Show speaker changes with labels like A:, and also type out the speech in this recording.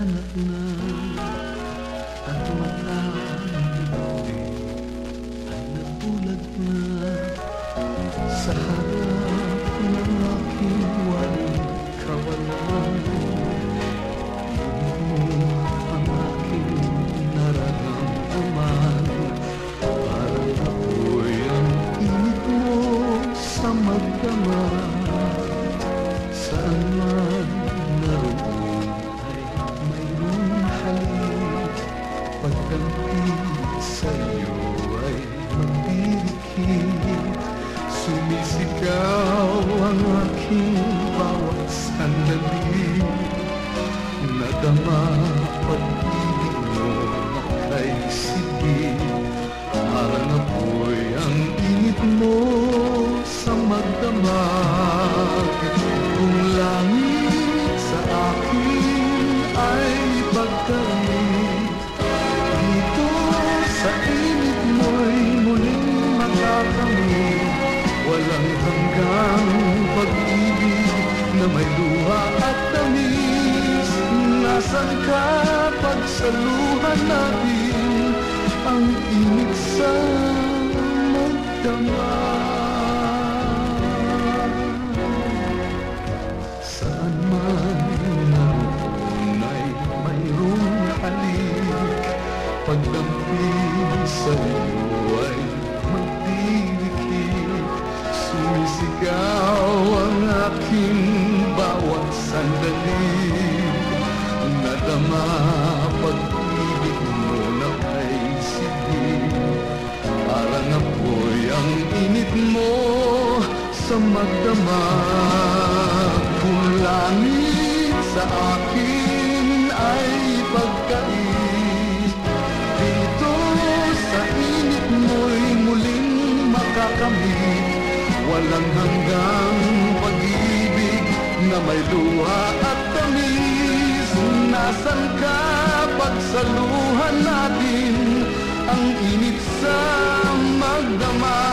A: Salamat na At mata ang gabi Ay nabulag na Sa harap ng aking walang kawalan Ang aking nararamdaman ang aking bawat sandali hanggang pag-ibig na may luha at tamis Nasaan ka pagsaluhan natin? Ang init sa magdamag Saan man naroon ay mayroong halik Pagdamping sa sandali Nadama pag-ibig mo na kay sigil Parang apoy ang init mo sa magdamag Kung langit sa akin ay pagkait Dito sa init mo'y muling makakamit Walang hanggang pag-ibig na may luha Nasaan ka pagsaluhan natin ang init sa magdamag?